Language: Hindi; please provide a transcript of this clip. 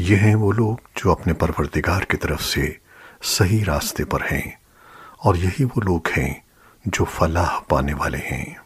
ये हैं वो लोग जो अपने परवरदिगार की तरफ़ से सही रास्ते पर हैं, और यही वो लोग हैं जो फलाह पाने वाले हैं।